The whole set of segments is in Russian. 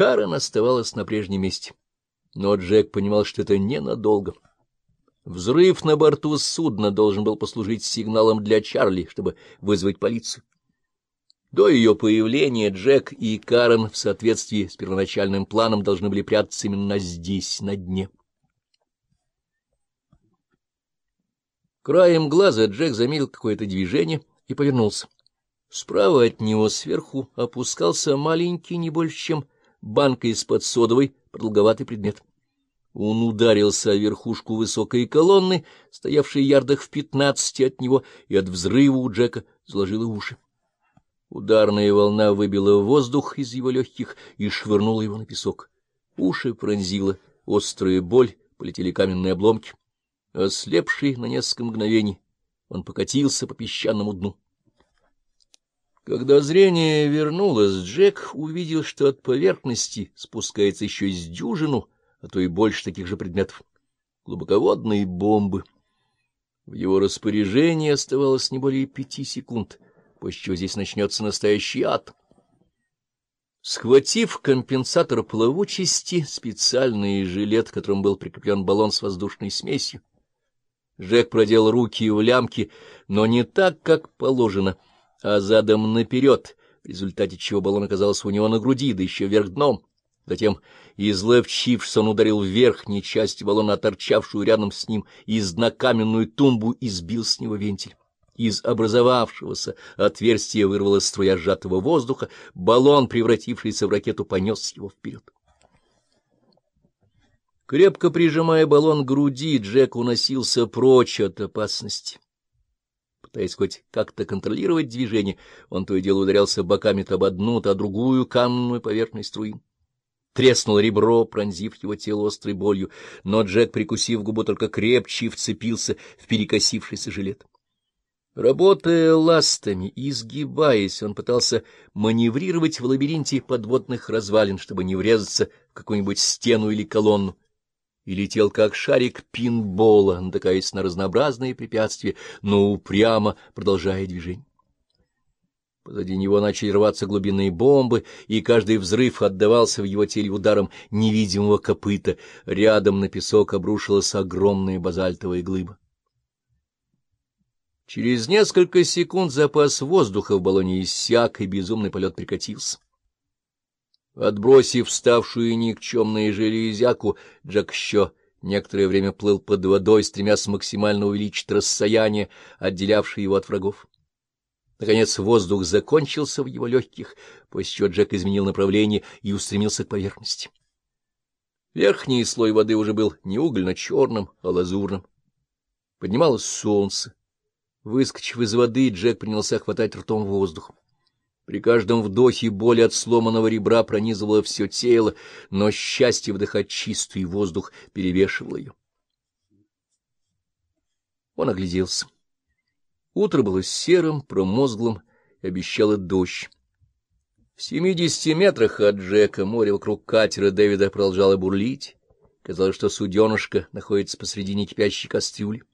Карен оставалась на прежнем месте. Но Джек понимал, что это ненадолго. Взрыв на борту судна должен был послужить сигналом для Чарли, чтобы вызвать полицию. До ее появления Джек и Карен в соответствии с первоначальным планом должны были прятаться именно здесь, на дне. Краем глаза Джек заметил какое-то движение и повернулся. Справа от него сверху опускался маленький, не больше, чем банка из-под содовой, продолговатый предмет. Он ударился о верхушку высокой колонны, стоявшей ярдах в пятнадцати от него, и от взрыва у Джека заложило уши. Ударная волна выбила воздух из его легких и швырнула его на песок. Уши пронзила острая боль, полетели каменные обломки. Ослепший на несколько мгновений, он покатился по песчаному дну. Когда зрение вернулось, Джек увидел, что от поверхности спускается еще из дюжину, а то и больше таких же предметов. Глубоководные бомбы. В его распоряжении оставалось не более пяти секунд — после чего здесь начнется настоящий ад. Схватив компенсатор плавучести, специальный жилет, к которому был прикреплен баллон с воздушной смесью, Жек продел руки в лямки, но не так, как положено, а задом наперед, в результате чего баллон оказался у него на груди, да еще вверх дном. Затем, изловчившись, он ударил в верхней части баллона, торчавшую рядом с ним, из на каменную тумбу и сбил с него вентиль. Из образовавшегося отверстия вырвалась струя сжатого воздуха, баллон, превратившийся в ракету, понес его вперед. Крепко прижимая баллон к груди, Джек уносился прочь от опасности. Пытаясь хоть как-то контролировать движение, он то и дело ударялся боками то об одну, то о другую каменную поверхность струи. Треснуло ребро, пронзив его тело острой болью, но Джек, прикусив губу, только крепче вцепился в перекосившийся жилет. Работая ластами изгибаясь, он пытался маневрировать в лабиринте подводных развалин, чтобы не врезаться в какую-нибудь стену или колонну, и летел как шарик пинбола, натыкаясь на разнообразные препятствия, но упрямо продолжая движение. Позади него начали рваться глубинные бомбы, и каждый взрыв отдавался в его теле ударом невидимого копыта. Рядом на песок обрушилась огромная базальтовая глыба. Через несколько секунд запас воздуха в баллоне иссяк, и безумный полет прекратился. Отбросив ставшую никчемную железяку, Джек еще некоторое время плыл под водой, стремясь максимально увеличить расстояние, отделявшее его от врагов. Наконец воздух закончился в его легких, после чего Джек изменил направление и устремился к поверхности. Верхний слой воды уже был не угольно-черным, а лазурным. Поднималось солнце. Выскочив из воды, Джек принялся хватать ртом воздух. При каждом вдохе боль от сломанного ребра пронизывала все тело, но счастье вдыхать чистый воздух перевешивало ее. Он огляделся. Утро было серым, промозглым и обещало дождь. В семидесяти метрах от Джека море вокруг катера Дэвида продолжало бурлить. Казалось, что суденышко находится посредине кипящей кастрюли.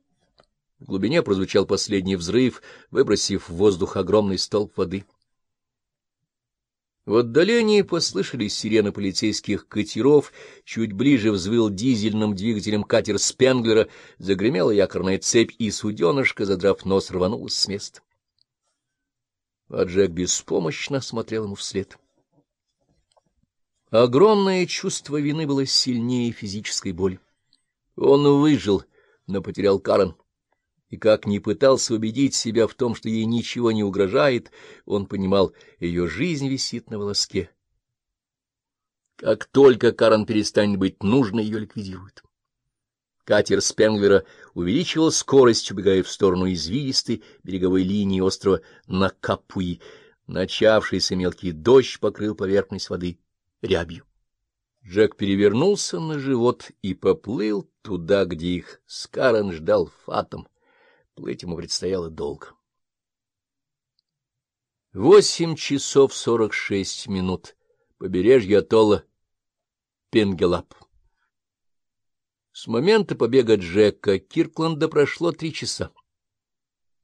В глубине прозвучал последний взрыв, выбросив в воздух огромный столб воды. В отдалении послышались сирены полицейских катеров, чуть ближе взвыл дизельным двигателем катер Спенглера, загремела якорная цепь, и суденышко, задрав нос, рванулось с места. А Джек беспомощно смотрел ему вслед. Огромное чувство вины было сильнее физической боли. Он выжил, но потерял Карен и как ни пытался убедить себя в том, что ей ничего не угрожает, он понимал, ее жизнь висит на волоске. Как только Карен перестанет быть нужной, ее ликвидируют. Катер Спенглера увеличивал скорость, убегая в сторону извилистой береговой линии острова Накапуи. Начавшийся мелкий дождь покрыл поверхность воды рябью. Джек перевернулся на живот и поплыл туда, где их Скарен ждал фатом. Плыть ему предстояло долго. Восемь часов сорок шесть минут. Побережье атолла Пенгелап. С момента побега Джека Киркланда прошло три часа.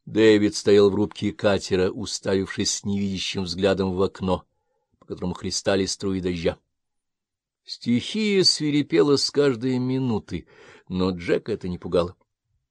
Дэвид стоял в рубке катера, уставившись невидящим взглядом в окно, по которому христали струи дождя. Стихия свирепела с каждой минуты, но Джек это не пугало.